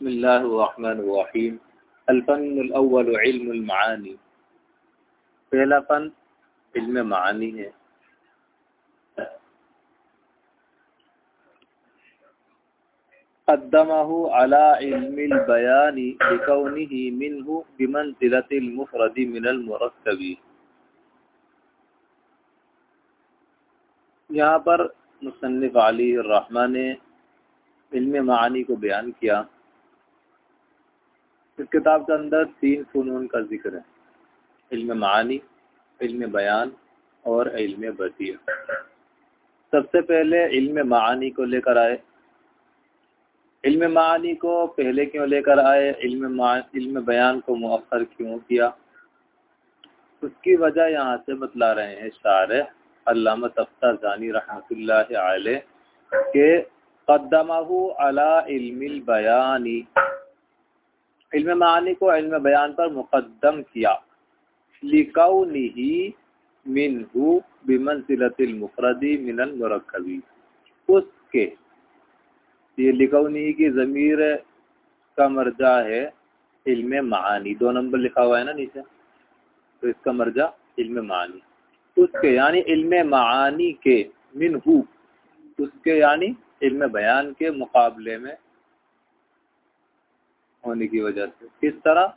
बसमीम अल्फ़नअव्वल इल्मानी पहला फ़न इल्म मानी है क़दमहु अला इल्मिल बयानी लिकौनिही मिनहु बिमंज़िलतिल मुफ़रदी मिनल मुरक्कबी यहाँ पर मुसन्फ़ अली रहमान ने इल्म मानी को बयान किया इस किताब के अंदर तीन फ़नून का ज़िक्र है। इल्म मानी, इल्म बयान और इल्म बदिया सबसे पहले इल्म मानी को लेकर आए। इल्म मानी को पहले क्यों लेकर आए? इल्म इल्म बयान को मौखर क्यों किया? उसकी वजह यहाँ से बतला रहे हैं शार अल्लामा जानी रहमत के कदमहू अला इल्मिल बयानी। इल्म मानी को इल्म बयान पर मुकदम किया। लिकाउनिही मिनहू बिमंसिलतिल मुफरदी मिनल मुरक्कबी। उसके, ये लिकाउनिही की ज़मीर का मर्जा है इल्म मानी। दो नंबर लिखा हुआ है ना नीचे? तो इसका मर्जा इल्म मानी। उसके यानी इल्म मानी के मिनहू, उसके यानी इल्म बयान के मुकाबले में होने की वजह से। किस तरह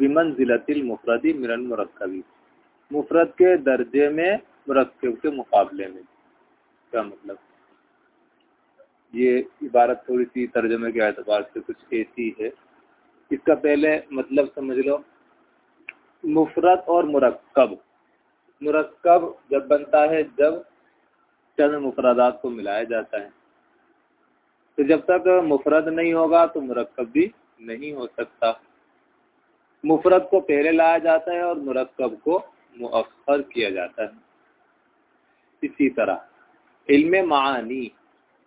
विमन जिलतिल मुफरदी मिरन मुरक्कबी। मुफरत के दर्जे में, मुरक्कब के मुकाबले में। क्या मतलब? ये इबारत थोड़ी सी तर्जमे के एतबार से कुछ ऐसी है। इसका पहले मतलब समझ लो। मुफरत और मुरक्कब। मुरक्कब जब बनता है, जब चंद मुफरदात को मिलाया जाता है। तो जब तक मुफरत नहीं होगा तो मुरक्कब भी नहीं हो सकता। मुफरत को पहले लाया जाता है और मुरक्कब को मुअखर किया जाता है। इसी तरह, इल्म मानी,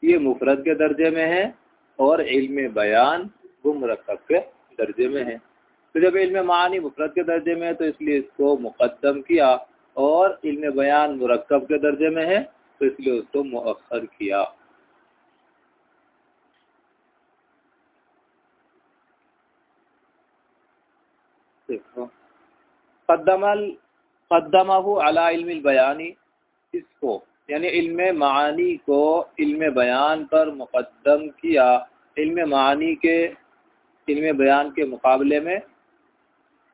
ये मुफरत के दर्जे में है और इल्म बयान वो मुरक्कब के दर्जे में है। तो जब इल्म मानी मुफरत के दर्जे में है तो इसलिए इसको मुकदम किया और इल्म बयान मुरक्कब के दर्जे में है तो इसलिए उसको मुअखर किया देखो कदमल कदमहु अला इल्म इसको, यानी इल्म मानी को इल्म बयान पर मुकदम किया। इल्म मानी के, इल्म बयान के मुकाबले में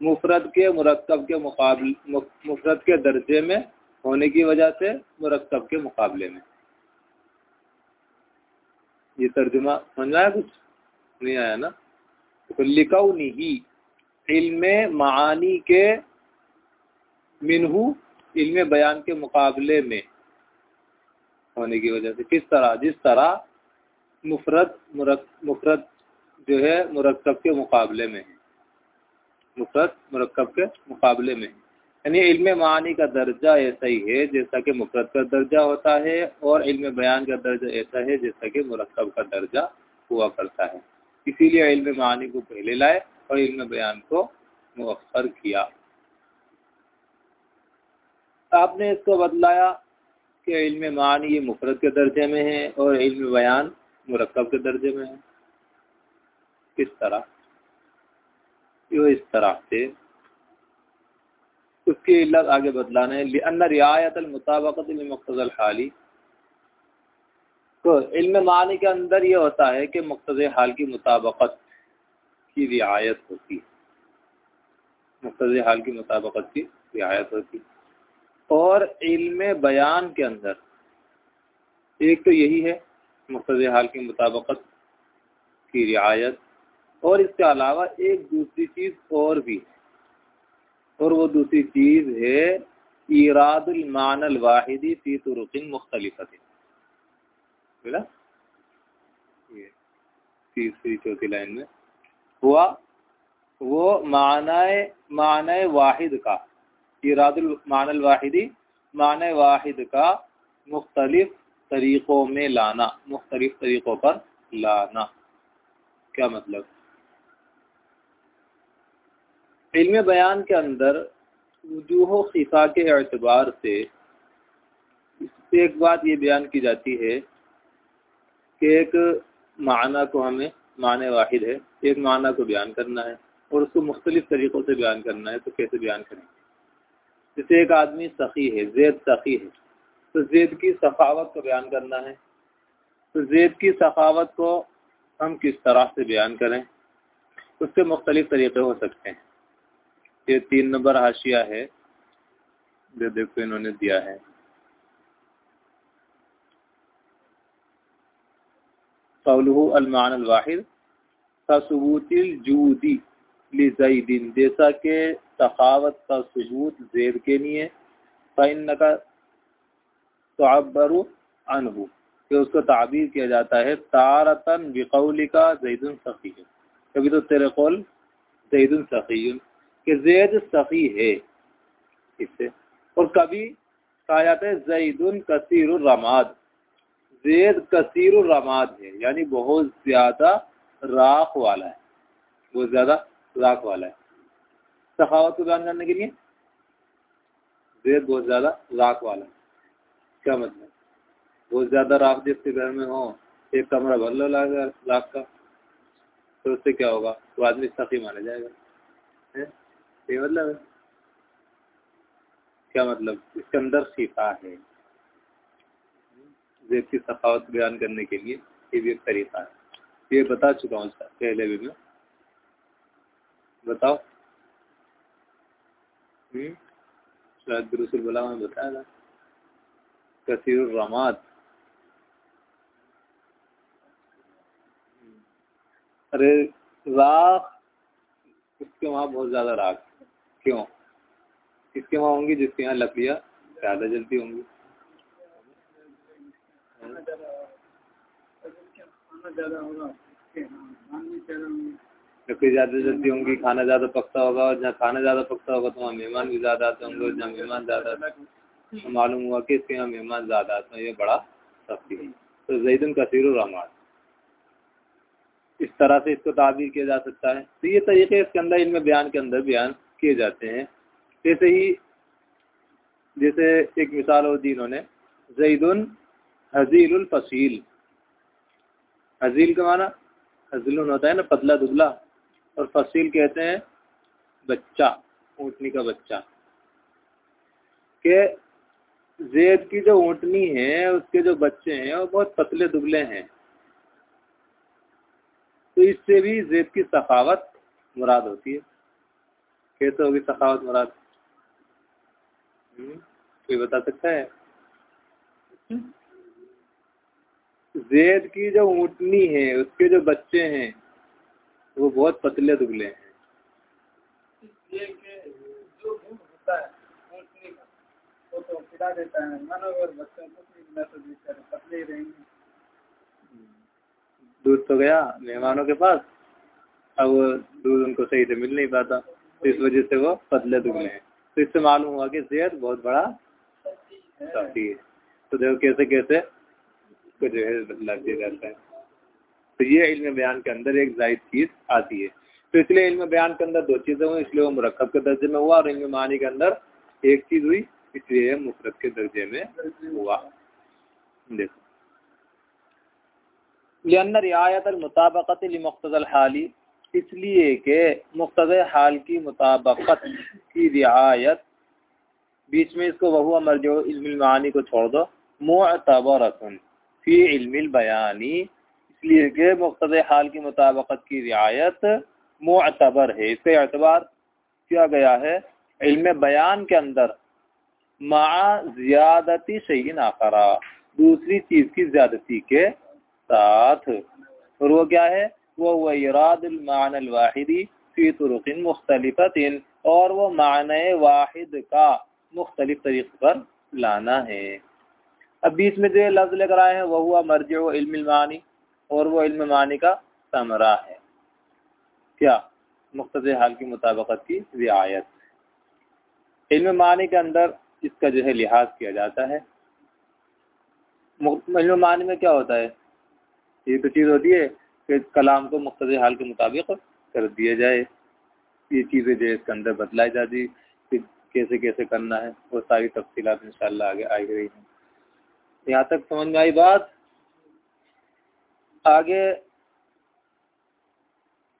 मुफरत के, मुरक्कब के मुकाबले मुफरत के दर्जे में होने की वजह से मुरक्कब के मुकाबले में। ये तर्जुमा समझ आया कुछ? नहीं आया ना? तो लिखाऊ नहीं इल्म मानी के मिनहू इल्म बयान के मुकाबले में होने की वजह से। किस तरह? जिस तरह मुफरत मुफरत जो है, मुरक्कब के मुकाबले में। है मुफरत मुरक्कब के मुकाबले में। यानी इल्म मानी का दर्जा ऐसा ही है, जैसा कि मुफरत का दर्जा होता है और इल्म बयान का दर्जा ऐसा है, जैसा कि मुरक्कब का दर्जा हुआ करता है। इसीलिए इल्म मानी को पहले लाए और इल्म बयान को मुअखर किया। आपने इसको बदलाया कि इल्म मान ये मुफरत के दर्जे में है और इल्म बयान मुरक्कब के दर्जे में है। किस तरह? यो इस तरह से उसकी इल्लत आगे बदलाना है। रियायत मुताबकत मकतल हाली। तो इल्म मानी के अंदर ये होता है कि मकतज़ हाल की मुताबकत की रियायत होती है। मुख्तज हाल की मुताबकत की रियायत होती और इल्म बयान के अंदर। एक तो यही है मुख्तज हाल की मुताबकत की रियायत, और इसके अलावा एक दूसरी चीज़ और भी है। और वो दूसरी चीज़ है इरादुलमान वाहिदी फ़ी तुरुकिन मुख्तलिफत। ये तीसरी चौथी लाइन में। हुआ, वो मानाए मानाए वाहिद का। इरादुल मानल वाहिदी, मान वाहिद का मुख्तलिफ़ तरीक़ों में लाना, मुख्तलिफ़ तरीक़ों पर लाना। क्या मतलब? इल्म बयान के अंदर वजूह खिफा के अतबार से एक बात ये बयान की जाती है कि एक माना को हमें माने वाहिद है, एक माना को बयान करना है और उसको मुख्तलिफ़ तरीक़ों से बयान करना है तो कैसे बयान करें जैसे एक आदमी सखी है, जैद सखी है तो जैद की सखावत को बयान करना है। तो जैद की सखावत को हम किस तरह से बयान करें? उसके मुख्तलिफ़ तरीक़े हो सकते हैं। ये तीन नंबर हाशिया है, जो देखो इन्होंने दिया है। कौलमान वाहिद का सबूतिल जूदी। जईदिन जैसा कि सखावत का सबूत जेद के लिए फ़ैन का तबर अनहू, कि उसको ताबीर किया जाता है तारतन बिकौली का जैदुन सफ़ी कभी तो तेरे कौल जैदुन सफ़ी कि जैद सफ़ी है इससे और कभी कहा जाता है जैदुन कसीर रमाद, जैद कसीर रमाद है, यानी बहुत ज़्यादा राख वाला है, बहुत ज़्यादा राख वाला है। सखावत को बयान करने के लिए? जैद बहुत ज़्यादा राख वाला है। क्या मतलब? बहुत ज़्यादा राख जिसके घर में हो, एक कमरा भर लो लाख का तो उससे क्या होगा? तो आदमी सखी माना जाएगा। है? ये मतलब है। क्या मतलब? इसके अंदर शिफा है। जेब की सखावत बयान करने के लिए ये भी एक तरीका है। ये बता चुका हूँ पहले भी मैं। बताओ। हम्म? बोला मैं बताया था। कसीर रमात अरे, राख, इसके वहाँ बहुत ज़्यादा राख क्यों? किसके वहाँ होंगी जिसके यहाँ लकड़ियाँ ज़्यादा जलती होंगी। लकड़ी ज़्यादा जलती होंगी, खाना ज़्यादा पकता होगा और जहाँ खाना ज़्यादा पकता होगा तो वहाँ मेहमान भी ज़्यादा आते होंगे और जहाँ मेहमान ज़्यादा आते तो मालूम हुआ कि इसके यहाँ मेहमान ज़्यादा आते हैं, ये बड़ा सख्ती है। तो जईदन कसीर रहमान। इस तरह से इसको ताबीर किया जा सकता है। तो ये तरीके इसके अंदर, इनमें बयान के अंदर बयान किए जाते हैं। जैसे ही, जैसे एक मिसाल और दी इन्होंने जईदुन हजील फसील। हजील का माना हजील होता है ना, पतला दुबला। और फसील कहते हैं बच्चा ऊँटनी का बच्चा। के जेद की जो ऊँटनी है उसके जो बच्चे हैं वो बहुत पतले दुबले हैं। तो इससे भी जेद की सखावत मुराद होती है। कहते होगी सखावत मुराद। हम्म, कोई बता सकता है? जेद की जो ऊँटनी है उसके जो बच्चे हैं वो बहुत पतले दुबले हैं। दूध तो गया मेहमानों के पास। अब दूध उनको सही से मिल नहीं पाता। तो इस वजह से वो पतले दुबले हैं। तो इससे मालूम हुआ कि सेहत बहुत बड़ा सख्ती है। तो देखो कैसे कैसे को जो है लग जाता है। तो ये इल्म बयान के अंदर एक जायद चीज़ आती है। तो इसलिए इल्म बयान के अंदर दो चीज़ें हुई, इसलिए वो मुरक्ब के दर्जे में हुआ और इल्म मानी के अंदर एक चीज़ हुई, इसलिए मुफरत के दर्जे में हुआ। देखो। लियन रियायत मुताबकत मख्तल हाली, इसलिए के मुख्तज हाल की मुताबकत की रियायत, बीच में इसको वहुआ जो इल्मानी को छोड़ दो मोतबरतन फ़ी इल्म बयानी इसलिए कि मुख्तद हाल की मुताबकत की रियायत मोतबर है। इसका एतबार किया गया है इल्म बयान के अंदर, मा ज़्यादती सही नाकरा दूसरी चीज़ की ज़्यादती के साथ। और वो क्या है? वो वरादमान वाहिदी फ़ी तुरुकिन मुख्तलिफ़तिन, और वो मान वाहिद का मुख्तलिफ़ तरीक़ पर लाना है। अब बीच में जो लफ्ज़ लेकर आए हैं वह हुआ मर्ज इल्मानी और वो इल्म मानी का समरा है। क्या? मुख्त हाल की मुताबकत की रियायत इल्म मानी के अंदर इसका जो है लिहाज किया जाता है। इल्म मानी में क्या होता है? ये तो चीज़ होती है कि कलाम को मुख्त हाल के मुताबिक कर दिया जाए। ये चीज़ें जो है इसके अंदर बतलाई जाती कैसे कैसे करना है। वो सारी तफसीलात इंशाल्लाह आगे आई रही हैं। यहाँ तक समझ में आई बात? आगे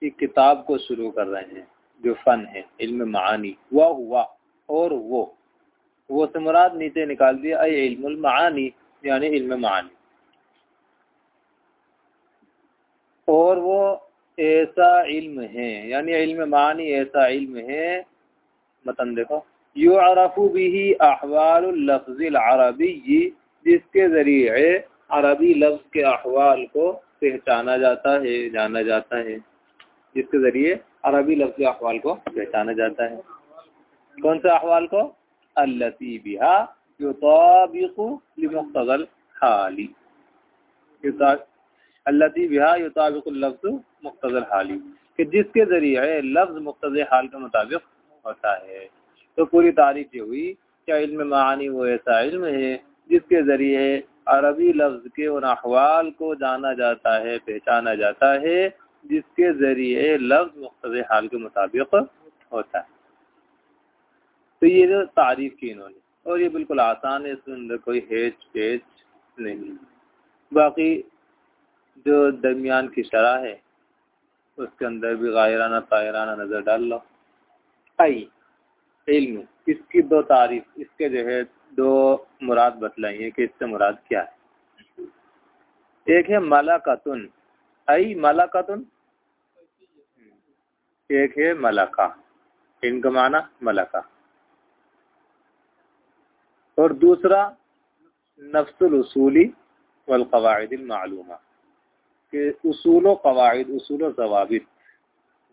एक किताब को शुरू कर रहे हैं, जो फ़न है, इल्म मानी वह हुआ और वो। वो से मुराद नीचे निकाल दिया इल्म मानी, यानी इल्म मानी। और वो ऐसा इल्म है, यानी इल्म मानी ऐसा इल्म है, मतन देखो यू अरफू भी अहवाल लफ्ज़ अरबी, जिसके ज़रिए अरबी लफ्ज़ के अहवाल को पहचाना जाता है, जाना जाता है। जिसके ज़रिए अरबी लफ्ज़ अहवाल को पहचाना जाता है। कौन सा अहवाल को? अल्लती बिहा युताबिकुल हाली। बिहा युताबिकुल्लफ्ज़ मुख्तल हाली। कि जिसके ज़रिए लफ्ज़ मुख्तज हाल के मुताबिक होता है। तो पूरी तारीफ़ ये हुई, क्या इल्म मानी वो ऐसा इल्म है जिसके ज़रिए अरबी लफ्ज़ के उन अहवाल को जाना जाता है, पहचाना जाता है, जिसके ज़रिए लफ्ज़ मुख्तज हाल के मुताबिक होता है। तो ये जो तारीफ़ की इन्होंने, और ये बिल्कुल आसान है इसके अंदर कोई हेज पेज नहीं। बाकी जो दरमियान की शरह है, उसके अंदर भी गायराना तायराना नज़र डाल लो। आई, इल्म, इसकी दो तारीफ़, इसके जो है दो मुराद बतलाई कि इससे मुराद क्या है। एक है मलाकतुन। आई मलाकतुन? एक है मलका। इनका माना मलका। और दूसरा, नफ्सुल उसूली वल कवायद के उसूल कवायद, उसूल जवाबित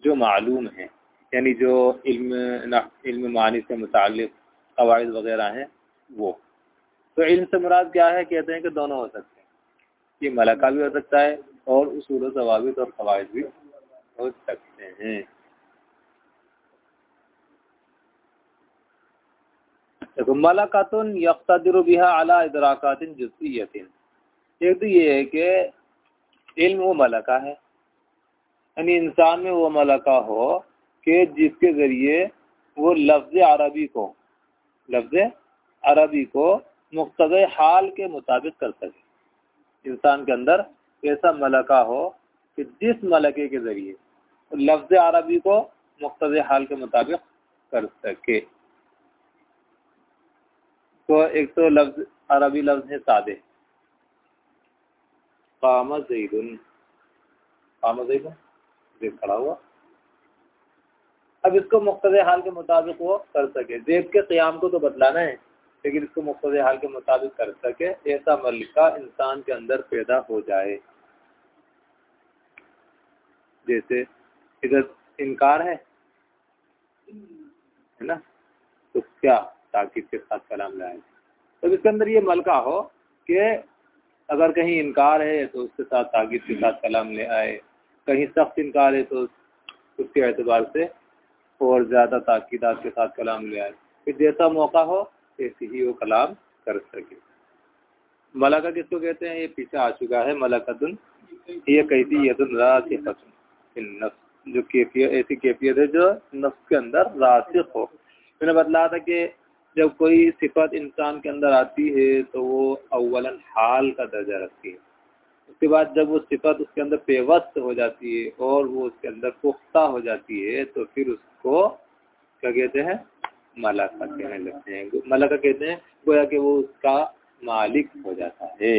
जो मालूम है, यानी जो इल्म इल्म मानी से मुतल कवायद वगैरह हैं वो। तो इल्म से मुराद क्या है? कहते हैं कि दोनों हो सकते हैं। ये मलका भी हो सकता है और उसूल जवाबित और कवायद भी हो सकते हैं। देखो, मलाकातुन यकतदिर बिहा अला इदराकातिन जुज़ियतिन एक तो ये है कि इल्म वो मलका है। यानी इंसान में वो मलका हो कि जिसके ज़रिए वो लफ्ज़ अरबी को, लफ्ज़ अरबी को मुख्तद हाल के मुताबिक कर सके। इंसान के अंदर ऐसा मलका हो कि जिस मलके के ज़रिए लफ्ज़ अरबी को मुख्तद हाल के मुताबिक कर सके। तो एक तो लफ्ज़, अरबी लफ्ज़ है सादे। कामा जईदुन कामा खड़ा हुआ। अब इसको मुख्त हाल के मुताबिक वो कर सके। जेब के क़्याम को तो बदलाना है। लेकिन इसको मुख्त हाल के मुताबिक कर सके, ऐसा मलिका इंसान के अंदर पैदा हो जाए। जैसे, इधर इनकार है है ना? तो क्या ताकिद के साथ कलाम लाए? तो इसके अंदर ये मलका हो कि अगर कहीं इनकार है तो उसके साथ ताकिद के साथ कलाम ले आए। कहीं सख्त इनकार है तो उसके एतबार से और ज़्यादा ताकीदात के साथ कलाम ले आए। फिर जैसा मौका हो ऐसे ही वो कलाम कर सके। मलाका किसको कहते हैं? ये पीछे आ चुका है मलाकतुन। ये कैसी यदुन रासिक जो कैफियत, ऐसी कैफियत है जो नफ्स के अंदर रासिक हो। मैंने बतलाया था कि जब कोई सिफत इंसान के अंदर आती है तो वो अव्वलन हाल का दर्जा रखती है। उसके बाद जब वो सिफत उसके अंदर पेवस्त हो जाती है और वो उसके अंदर पुख्ता हो जाती है तो फिर उसको क्या कहते हैं? मलका कहने लगते हैं मलका कहते हैं, गोया कि वो उसका मालिक हो जाता है।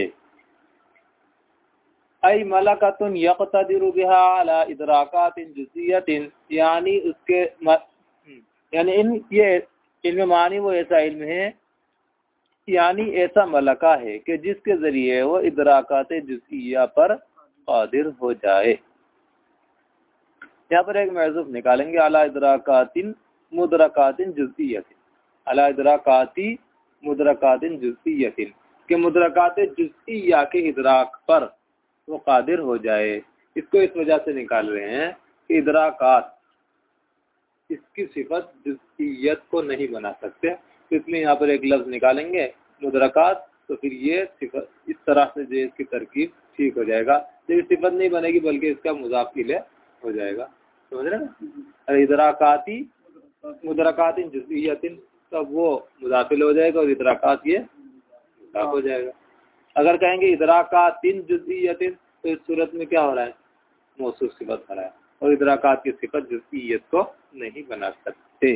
आई मलकतुन यकतदिर बिहा अला इदराकातिन जुजियतिन, यानी उसके यानी इन, ये इल्म मानी वो ऐसा इल्म है, यानी ऐसा मलका है कि जिसके ज़रिए वो इदराकात जुजिया पर कादिर हो जाए। यहाँ पर एक महजूफ निकालेंगे, अला इदराकातिन मुदरकातिन जुजियतिन अला इदराकाती मुदरकातिन जुजियतिन के मुदरकात जुजिया के इदराक पर वो कादिर हो जाए इसको इस वजह से निकाल रहे हैं कि इदराकात इसकी सिफत जुजियत को नहीं बना सकते तो इसलिए यहाँ पर एक लफ्ज़ निकालेंगे मुदरकात तो फिर ये सिफत इस तरह से जो इसकी तरकीब ठीक हो जाएगा लेकिन सिफत नहीं बनेगी बल्कि इसका मुजाफ ले हो जाएगा समझ रहे ना अरे इदराकाती मुदरकातिन जुजियतिन तब वो मुजाफिल हो जाएगा और इदराकात ये हो जाएगा। अगर कहेंगे इदराकातिन जुजियतिन तो इस सूरत में क्या हो रहा है? मौसू सिफत हो रहा है। और इदराकात की सिफत जुजियत को नहीं बना सकते।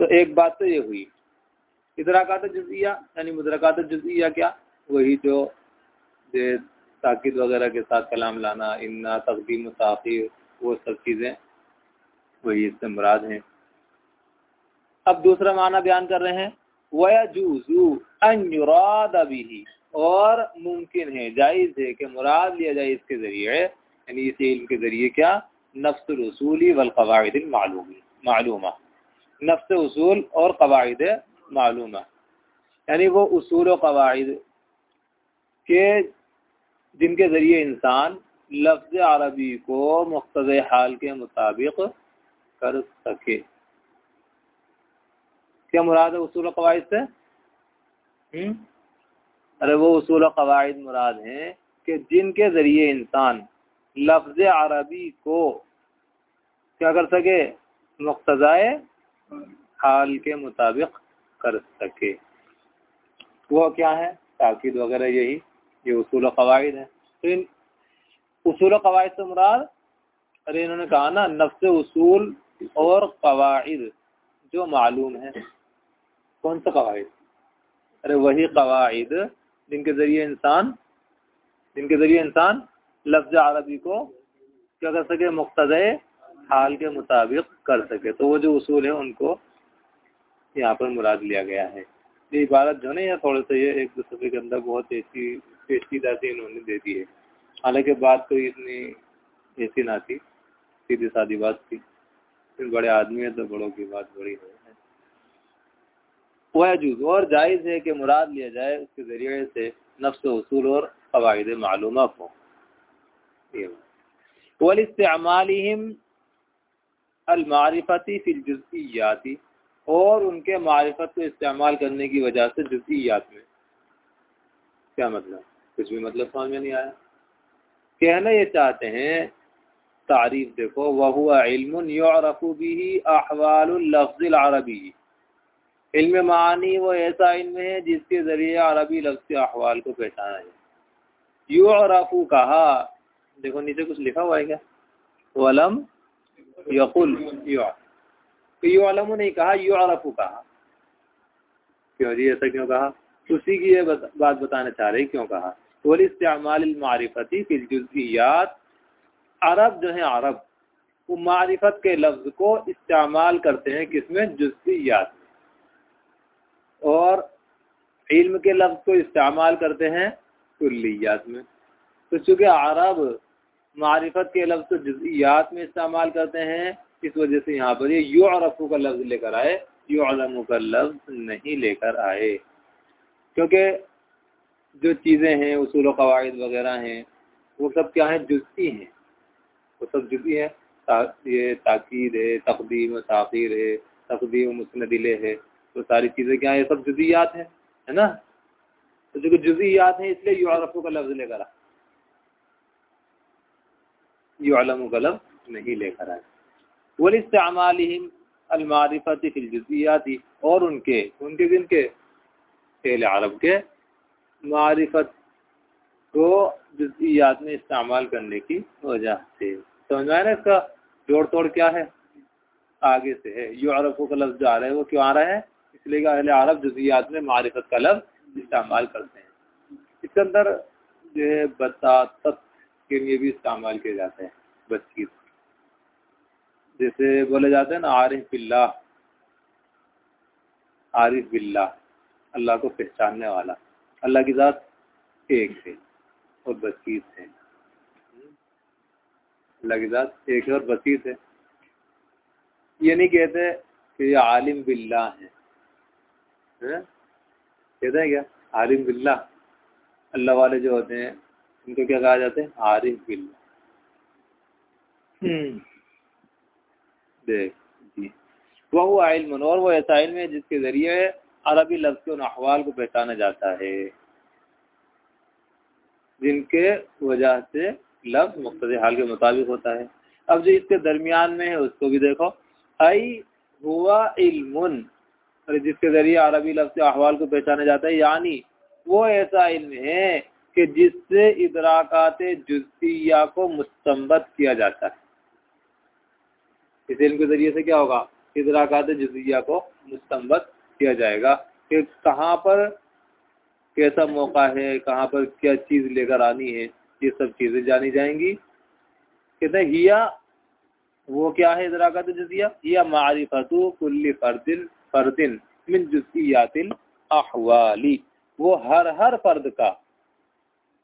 तो एक बात तो ये हुई। इदराकात जुजिया यानी मुदरकात जुजिया क्या? वही जो ताकिद वगैरह के साथ कलाम लाना, इन्ना तकदीम ताखिर वो सब चीज़ें वही इससे मुराद हैं। अब दूसरा माना बयान कर रहे हैं, वयाजूजू अनयुराद भी और मुमकिन है, जायज़ है कि मुराद लिया जाए इसके ज़रिए, यानी इस इल्म के ज़रिए क्या? नफ्स रसूली मालूमी, मालूमा। नफ्स उसूल और कवायद मालूमा। यानी वो उसूल कवायद के जिनके ज़रिए इंसान लफ्ज़ अरबी को मुख्त हाल के मुताबिक कर सके। क्या मुराद है उसूल कवायद से? हम्म? अरे वो उसूल कवायद मुराद हैं कि जिनके ज़रिए इंसान लफ्ज़ अरबी को क्या कर सके? मुख्तज़ाए हाल के मुताबिक कर सके। वो क्या है? ताकिद वगैरह यही ये उसूल कवायद है। तो इन उसूल कवायद से मुराद? अरे इन्होंने कहा ना, नफ्स उसूल और कवायद, जो मालूम है। कौन सा कवायद? अरे वही कवायद जिनके ज़रिए इंसान, जिनके ज़रिए इंसान लफ्ज़ अरबी को क्या कर सके मुख्तज़ हाल के मुताबिक कर सके। तो वो जो उसूल है, उनको यहाँ पर मुराद लिया गया है। ये इबारत जो है थोड़ा सा ये एक दूसरे के अंदर बहुत ऐसी पेचीदा से इन्होंने दे दी है। हालाँकि बात तो इतनी ऐसी ना थी, सीधी सादी बात थी। फिर बड़े आदमी है तो बड़ों की बात बड़ी है वजूज और जायज़ है कि मुराद लिया जाए उसके ज़रिए से नफ्स वसूल और कवायद मालूम को वलिस्तेमालिम अलमारिफती फिलजुज़ियाती और उनके मारिफत को इस्तेमाल करने की वजह से जुजियात में क्या मतलब? कुछ भी मतलब समझ में नहीं आया। कहना ये चाहते हैं, तारीफ़ देखो वह हुआ इल्म भी अहवाल अरबी। इल्म मानी वो ऐसा इल्म है जिसके ज़रिए अरबी लफ्ज़ के अहवाल को पहचाना है यूरफू कहा, देखो नीचे कुछ लिखा हुआ है क्या? वलम यकुल तो यूलम नहीं कहा यूरफू कहा। क्यों जी, ऐसा क्यों कहा? उसी की ये बात बताना चाह रहे क्यों कहा? वल इस्तेमाल जुजियात अरब जो है अरब। वो मारिफत के लफ्ज़ को इस्तेमाल करते हैं किसमें? जुजियात और इल्म के लफ्ज़ को इस्तेमाल करते हैं कुल्लियात में। तो चूँकि अरब मारिफत के लफ्ज़ को जुजियात में इस्तेमाल करते हैं, इस वजह से यहाँ पर ये यू अरफू का लफ्ज़ लेकर आए। यू अलमू का लफ्ज़ नहीं लेकर आए। क्योंकि जो चीज़ें हैं, उसूल कवायद वगैरह हैं, वो सब क्या है? जुज़ी हैं। वो सब जुज़ी हैं। ये ताकीद है, तकदीम ताखीर है, तकदीम मुस्दिले है। तो सारी चीज़ें क्या है? सब जुजियात हैं, है ना? तो जो जुजियात हैं, इसलिए यूरफू का लफ्ज़ लेकर यूलमू का लफ्ज़ नहीं लेकर आए। वलिस्तामालिम अलमारिफत फिलजुजियाती और उनके उनके दिन के फेल अरब के मारिफत को जुजियात में इस्तेमाल करने की वजह से। समझ ना इसका? जोड़ तोड़ क्या है? आगे से है। यू अरबों का लफ्ज आ रहा है, वो क्यों आ रहा है? इसलिए अहले अरब जुजियात में मारिफत का लफ्ज इस्तेमाल करते हैं। इसके अंदर जो है बतात के लिए भी इस्तेमाल किए जाते हैं बतचीत जैसे बोले जाते हैं ना, आरिफ बिल्ला आरिफ बिल्ला अल्लाह को पहचानने वाला। अल्लाह की ज़ात एक है और बसीत है। अल्लाह की ज़ात एक है और बसीत है। ये नहीं कहते कि ये आलिम बिल्ला है। कहते हैं क्या? आलिम बिल्ला। अल्लाह वाले जो होते हैं उनको क्या कहा जाता है? आरिफ बिल्ला। हम्म। देख जी। वह इल्म और वो ऐसा इल्म है जिसके ज़रिए अरबी लफ्ज़ के उन अहवाल को पहचाना जाता है, जिनके वजह से लफ्ज़ मुख्त हाल के मुताबिक होता है। अब जो इसके दरमियान में है, उसको भी देखो। आई हुआ इल्मुन जिसके ज़रिए अरबी लफ्ज़ के अहवाल को पहचाना जाता है, यानी वो ऐसा इल्म है कि जिससे इदराकात जुजिया को मुस्तमत किया जाता है। इस इल्म के ज़रिए से क्या होगा? इदराकात जुजिया को मुस्तमत किया जाएगा कि कहाँ पर कैसा मौका है, कहाँ पर क्या चीज़ लेकर आनी है, ये सब चीज़ें जानी जाएँगी। कहते हिया, वो क्या है इदराकत जजिया या मारिफतु कुल्ली फर्दिन फर्दिन मिन जुजियातिल अहवाली। वो हर हर फर्द का,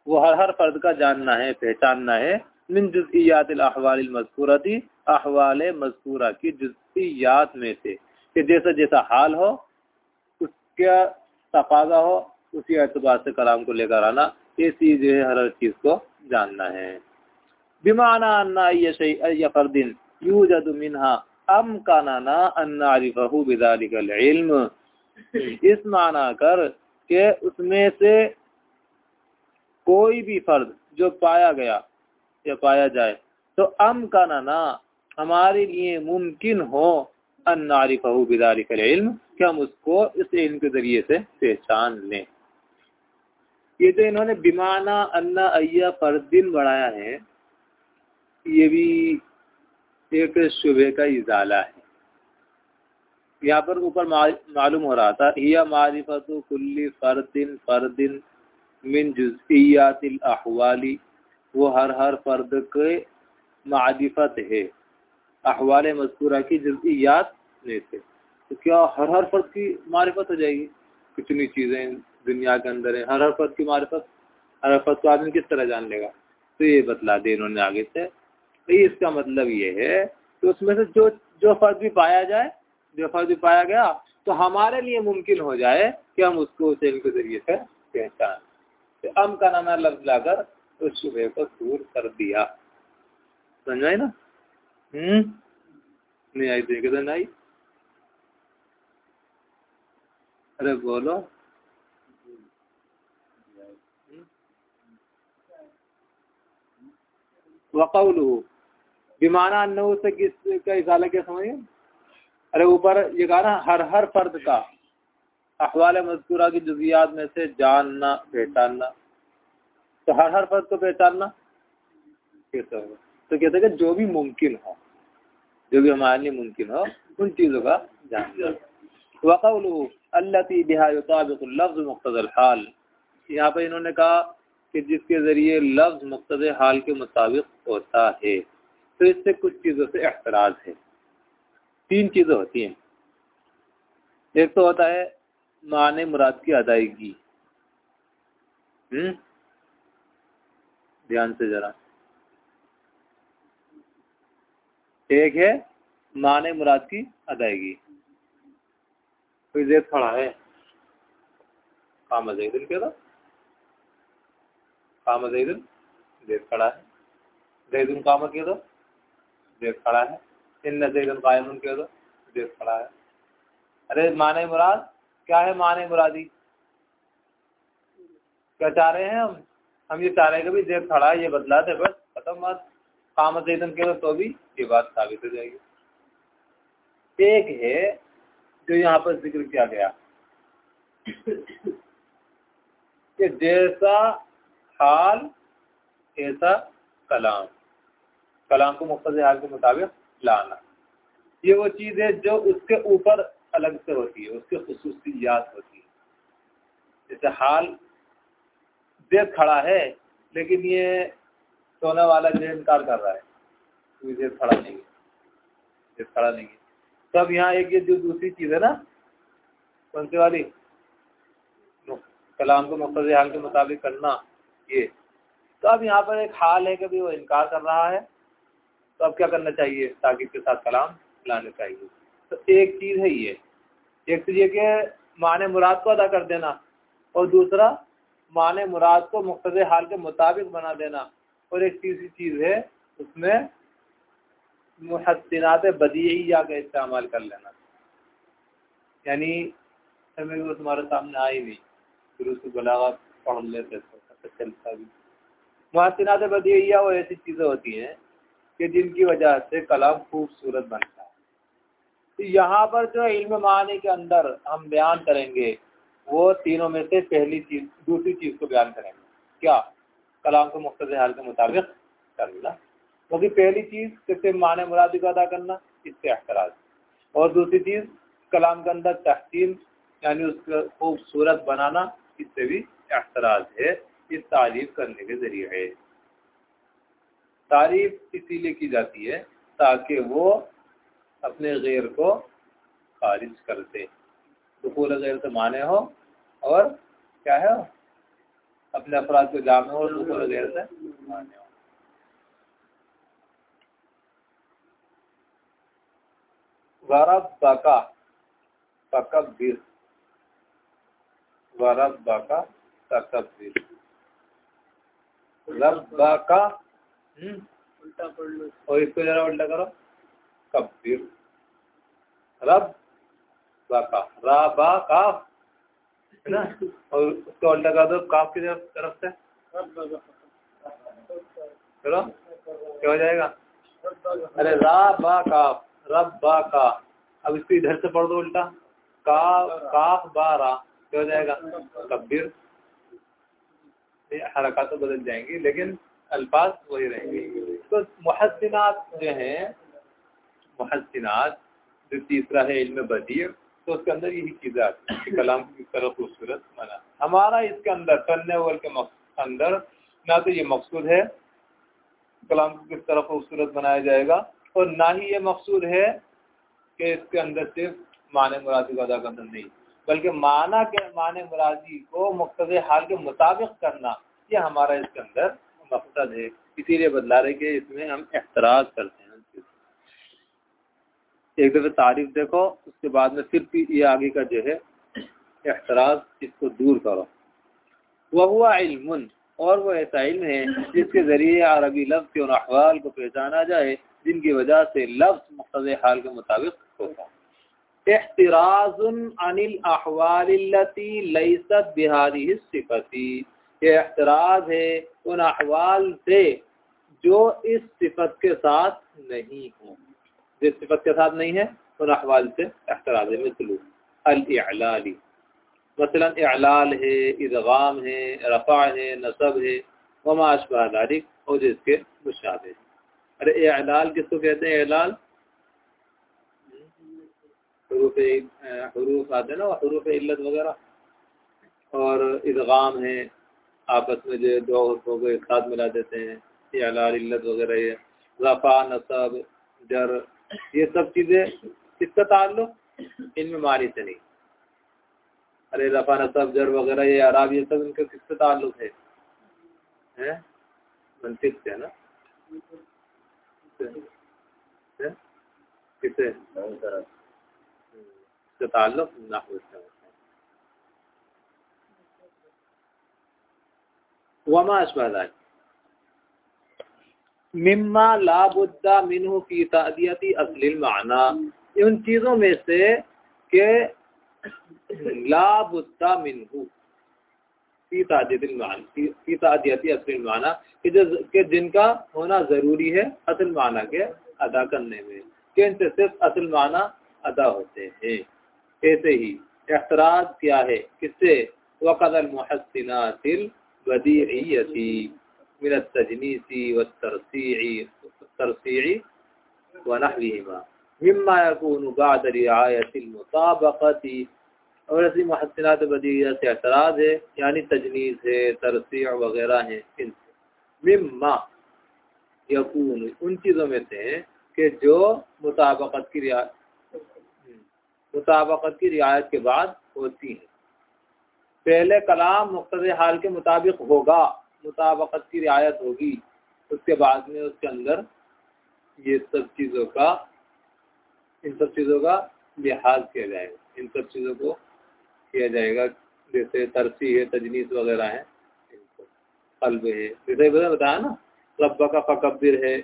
वो हर हर फर्द का जानना है, पहचानना है। मिन जुजियातिल अहवाल मजकूरती, अहवाल मजकूरा की जुजियात में से, कि जैसा जैसा हाल हो उसका तकाजा हो, उसी एतबार से कलाम को लेकर आना, ये चीज़ है, हर चीज़ को जानना है। बिमाना अन्ना ये फर्दिन यूजद मिनहा अम काना अन्नारिफहु बिदालिकल इल्म। इस माना कर के उसमें से कोई भी फर्द जो पाया गया या पाया जाए तो अम काना हमारे लिए मुमकिन हो अन्नारिफहु बिदालिकल इल्म, कि हम उसको इस इल्म के ज़रिए से पहचान लें। ये जो इन्होंने बिमाना अन्ना अय्या फर्दिन बढ़ाया है, ये भी एक शुबे का इजाला है। यहाँ पर ऊपर मालूम हो रहा था, हिया मारिफत कुल्ली फर्दिन फर्दिन मिन जुजियातिल अहवाली, वो हर हर फर्द के मारिफत है। अहवाल मजकूरा की जुजियात में थे। तो क्या हर हर फर्द की मारिफत हो जाएगी? कितनी चीज़ें दुनिया के अंदर है, हर हर फर्द की मारिफत? हर हर फर्द को आदमी किस तरह जान लेगा? तो ये बतला दे इन्होंने आगे से। तो इसका मतलब ये है कि उसमें से जो जो फ़र्ज़ भी पाया जाए, जो फ़र्ज़ भी पाया गया तो हमारे लिए मुमकिन हो जाए कि हम उसको उस के ज़रिए से पहचान। तो अम का नाना लफ्ज लाकर उस शुभे को दूर कर दिया। समझाई ना? हम्म नहीं आई देखे तो नहीं। अरे बोलो। वक़ौल बिमाना अन्न से किस का इजाला क्या समझिए अरे ऊपर ये कहा ना, हर हर फर्द का। अखबाल मजकूरा की जुजियात में से जानना, पहचानना। तो हर हर फर्द को पहचानना? कैसे होगा? तो कहते हैं जो भी मुमकिन हो। जो भी हमारे लिए मुमकिन हो, उन चीज़ों का जान वक़ौल अल्लाह लफ्ज़ मुख्तल हाल। यहाँ पर इन्होंने कहा कि जिसके ज़रिए लफ्ज़ मुख्तद हाल के मुताबिक होता है तो इससे कुछ चीज़ों से एतराज़ है। तीन चीज़ें होती हैं। एक तो होता है मान मुराद की अदायगी। हम्म? ध्यान से ज़रा। एक है माने मुराद की अदायगी। कोई जेद खड़ा है। काम जैदन के काम जैदन जेद खड़ा है। जैदन काम के दो जेद खड़ा है। इन जैदन कायम के दो जेद खड़ा है। अरे माने मुराद, क्या है माने मुरादी? क्या चाह रहे हैं हम? हम ये चाह रहे हैं कि भाई खड़ा है, ये बदला दे बस, खत्म बात। काम जैदन के तो भी ये बात साबित हो जाएगी। एक है जो यहाँ पर ज़िक्र किया गया, कि जैसा हाल, ऐसा कलाम। कलाम को मुख्त हाल के मुताबिक लाना। ये वो चीज़ है जो उसके ऊपर अलग से होती है, उसके खसूसियात होती है। जैसे हाल जेद खड़ा है, लेकिन ये सोने वाला जो इनकार कर रहा है तो खड़ा नहीं है जेद खड़ा नहीं है। तो अब यहाँ एक ये जो दूसरी चीज़ है ना, कौन सी वाली? कलाम को मुख्त हाल के मुताबिक करना, ये। तो अब यहाँ पर एक हाल है कि वो इनकार कर रहा है तो अब क्या करना चाहिए ताकि के साथ कलाम लाने चाहिए? तो एक चीज़ है ये। एक तो ये कि माने मुराद को अदा कर देना, और दूसरा माने मुराद को मुख्त हाल के मुताबिक बना देना। और एक तीसरी चीज़ है, उसमें मुहसिनात बदिया का इस्तेमाल कर लेना। यानी हमें वो तुम्हारे सामने आई नहीं, फिर उसको बलागा पढ़ लेते तो चलता भी। मुहसिनात बदिया वो ऐसी चीज़ें होती हैं कि जिनकी वजह से कलाम खूबसूरत बनता है। तो यहाँ पर जो इल्म मानी के अंदर हम बयान करेंगे, वो तीनों में से पहली चीज़, दूसरी चीज़ को बयान करेंगे। क्या? कलाम को मुख्त हाल के मुताबिक करना क्योंकि तो पहली चीज़ किससे माने मुरादी को अदा करना, इससे एतराज़। और दूसरी चीज़, कलाम के अंदर तहसीन यानी उसको खूबसूरत बनाना, इससे भी एतराज़ है। इस तारीफ़ करने के ज़रिए है। तारीफ़ इसीलिए की जाती है ताकि वो अपने गैर को खारिज कर दे। दुखूल गैर से माने हो और क्या है? अपने अपराध को जामे हो। दुखूल गैर से माने वरब्बका तकब्बिर वरब्बका तकब्बिर रब्बका हम्म उल्टा पढ़ लो। और इसको जरा उल्टा करो। कब्बिर। रब बाका रा बा काफ है ना? और उसको उल्टा कर दो, काफ की तरफ़ से। चलो, क्या हो जाएगा? अरे रा काफ रब बा का। अब इसको इधर से पढ़ दो उल्टा। का, काफ, बा, रा। क्या हो जाएगा? कब्बिर हरकत तो बदल जाएँगी, लेकिन अल्फाज वही रहेंगे। तो मुहसिनात जो हैं मुहसिनात जो तीसरा है इल्म बदीर तो उसके अंदर यही चीज़ें आती है कलाम की तरह खूबसूरत बना हमारा इसके अंदर फन वल के अंदर, ना तो ये मकसूद है कलाम को किस तरह खूबसूरत बनाया जाएगा और ना ही ये मकसूद है कि इसके अंदर सिर्फ़ माने मुरादी को अदा करना नहीं, बल्कि माना के, माने मुरादी को मुख्त हाल के मुताबिक करना, ये हमारा इसके अंदर मकसद है। इसीलिए बदला रहे कि इसमें हम एतराज़ करते हैं। एक दफ़े तारीफ़ देखो, उसके बाद में सिर्फ़ ये आगे का जो है एतराज़ इसको दूर करो। वह हुआ इल्म और वो ऐसा इल्म है जिसके ज़रिए अरबी लफ्ज़ के उन अहवाल को पहचाना जाए, जिनकी वजह से लफ्ज़ मुख्त हाल के मुताबिक होता एहतराज़ अनिल अहवालती लईसत बिहारी सिफती। एहतराज है उन अहवाल से जो इस सिफत के साथ नहीं हो। जिस सिफत के साथ नहीं है, उन अहवाल से एहतराज है मिसलू अलाली मसलन अलाल है, इदगाम है, रफ़ा है, नसब है वमाश बहादारिक और जिसके मुशाबे अरे अलाल किसको कहते हैं? अलाल हरूफ आते ना, हरूफ इल्लत वगैरह। और इदगाम है, आपस में जो दो हरफों को एक साथ मिला देते हैं। अलाल इल्लत वगैरह, ये रफ़ा, नसब, जर ये सब चीज़ें किसका ताल्लुक इनमें मारी से नहीं। अरे रफ़ा नसब जर वगैरह, ये अराब, ये सब इनका किससे ताल्लुक है? हैं? मंतिक से ना? किससे? इसका ताल्लुक? नाहु से वमा अशबादात मिम्मा लाबुद्दा मिनहु की तादियती असलिल माना। उन चीज़ों में से के लाबुद्दा मिनहु की मान तादियती असलिल माना, कि जो, कि जिनका होना ज़रूरी है असल माना के अदा करने में। इनसे सिर्फ़ असल माना अदा होते हैं। ऐसे ही एतराज़ क्या है? किससे? वक़दल मुहसिनातिल बदीयती व तरसीई व नहविहिमा मिम्मा यकून बाद रिआयत मुताबकती और ऐसी महसिनात बदिया से एतराज़ है यानी तजनीस है तरसी वगैरह हैं इनसे मिम्मा यकून उन चीज़ों में से हैं कि जो मुताबकत की रिया मुताबकत की रियायत के बाद होती हैं पहले कलाम मुख्त हाल के मुताबिक होगा मुताबकत की रियायत होगी, उसके बाद में उसके अंदर ये सब चीज़ों का, इन सब चीज़ों का लिहाज किया जाएगा। इन सब चीज़ों को किया जाएगा, जैसे तरसी है, तजनीस वगैरह है कल्ब है। जैसे बताया ना रब्बा का फकबिर है,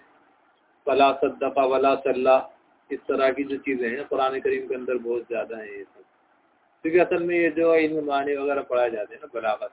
वला सद्दका वला सल्ला, इस तरह की जो चीज़ें हैं, कुरान करीम के अंदर बहुत ज़्यादा है ये सब। क्योंकि असल में ये जो इन मानी वगैरह पढ़ाए जाते हैं ना, बलागत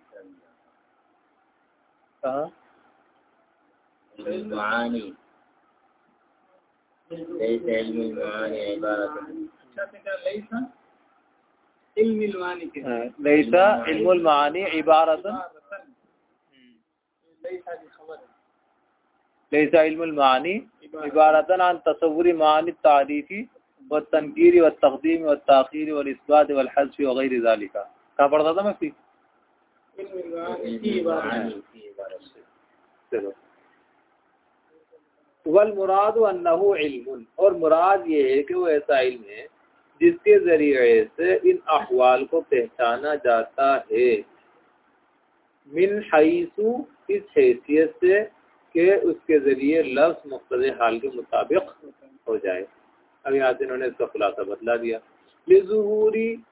कहाँ मानी लईसा इल्मानी इबारत लईसा इल्मानी इबारत लईसा इल्मानी इबारत अन तस्वूरी मानी तारीफ़ी व तनकीर व तकदीम व ताखीर व इसबात वलहज़ वगैरह ज़ालिका कहाँ पढ़ता था मैं फिर वल मुराद अन्नहु और मुराद ये है कि वो ऐसा इल्म है, जिसके ज़रिए से इन अहवाल को पहचाना जाता है। मिन हईसु इस हैसियत से कि उसके ज़रिए लफ्ज़ मुख्तज हाल के मुताबिक हो जाए। अब यहाँ से इन्होंने इसका खुलासा बदला दिया। लिजूरी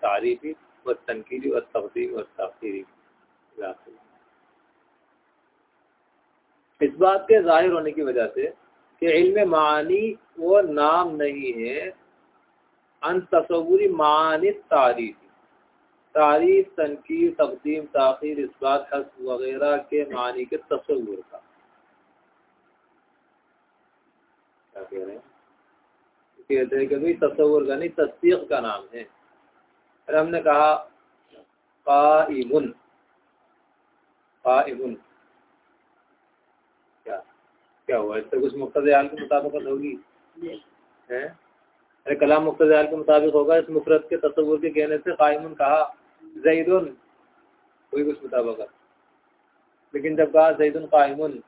तारीफी व तनकीरी व तकदीम व तखीरी इस बात के ज़ाहिर होने की वजह से कि इल्म मानी वो नाम नहीं है अन तस्वूरी मानी तारीफ़ तारीफ़ तनकीर तकदीम ताखिर इस बात हस वगैरह के मानी के तस्वूर का क्या कह रहे हैं कहते हैं कि भाई तस्वूर का नहीं तस्दीक का नाम है। अरे हमने कहा काइमुन। काइमुन। क्या? क्या हुआ? इससे कुछ मुख्तज हाल के मुताबिक होगी? है? अरे कलाम मुख्तज हाल के मुताबिक होगा इस मुफरत के तस्वूर के कहने से कायमुन कहा जईदुन कोई कुछ मुताबिक लेकिन जब कहा जईदुन कायमुन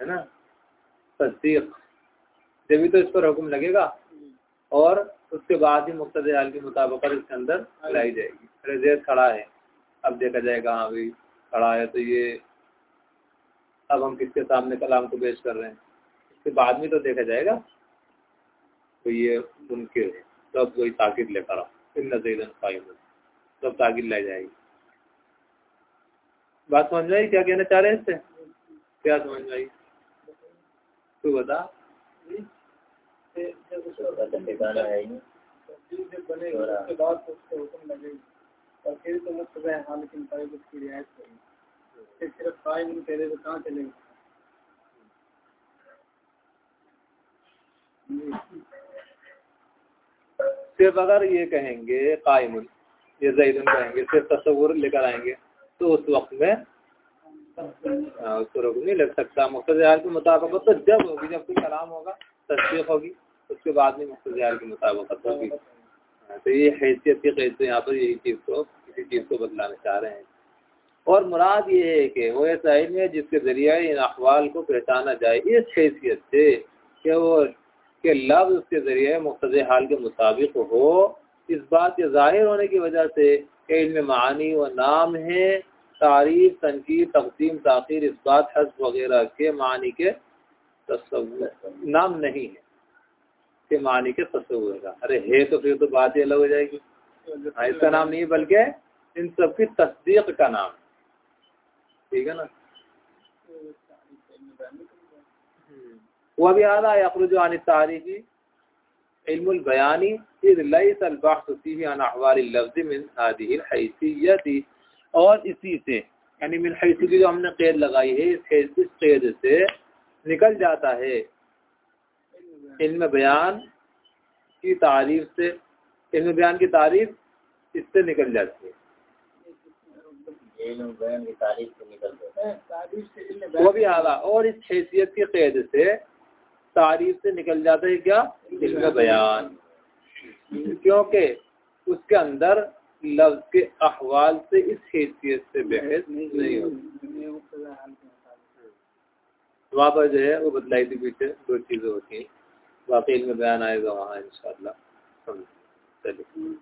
है ना? तस्दीक। जब तो इस पर हुक्म लगेगा और उसके बाद ही मुख्तज हाल के मुताबिक इसके अंदर लाई जाएगी। अरे जैद खड़ा है। अब देखा जाएगा हाँ भाई खड़ा है तो ये अब हम किसके सामने कलाम को पेश कर रहे हैं? इसके बाद में तो देखा जाएगा तो ये मुनकिर है। तब वही ताकिद लेकर आओ नजीदन कायम तब ताकिद लाई जाएगी। बात समझ आई? क्या कहना चाह रहे हैं इससे? क्या समझ आई? तू बता। सिर्फ़ अगर ये कहेंगे कायमुन ये जैदुन कहेंगे सिर्फ़ तस्वुर लेकर आएँगे तो उस वक्त में हाँ, उसको रोक नहीं लग सकता। मुख्तार के मुताबिक तो जब होगी जब कोई कलाम होगा तस्वीर होगी। उसके बाद में मुख्तार के मुताबिक तो ये हैसियत की कैसे यहाँ पर यही चीज़ को किसी चीज़ को बदलाना चाह रहे हैं। और मुराद ये है कि वो ऐसा इल्म है जिसके ज़रिए इन अखबाल को पहचाना जाए, इस हैसियत से कि वो, के लफ्ज़ उसके ज़रिए मुख्तज हाल के मुताबिक हो। इस बात के ज़ाहिर होने की वजह से कि इल्म मानी व नाम है, तारीफ़ तनकीर तकसीम, ताखिर इस बात हज वगैरह के मानी के नाम नहीं है। के मानी के तस्वुर का अरे है तो फिर तो बात ही अलग हो जाएगी। हाँ इसका नाम नहीं बल्कि इन सब की तस्दीक का नाम। ठीक है ना? वह भी आला यखरुज अन तारीफी इल्मुल बयानी, इज़ लैस अल बहस फीही अन अहवाल लफ्ज़ मिन हैसियती। और इसी से, यानी मिन हैसियती जो हमने कैद लगाई है, इस कैद से निकल जाता है। इल्म बयान की तारीफ़ से इल्म बयान की तारीफ़ इससे निकल जाती है। वो भी आला और इस हैसियत की कैद से तारीफ़ से निकल जाता है क्या? इल्म बयान। क्योंकि उसके अंदर लफ्ज के अहवाल से इस हैसियत से बहस नहीं होती। वहाँ पर जो है वो बदलाई थी पीछे दो चीज़ें होती हैं। वाकई में बयान आएगा वहाँ इन चलिए